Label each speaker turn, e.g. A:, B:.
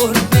A: por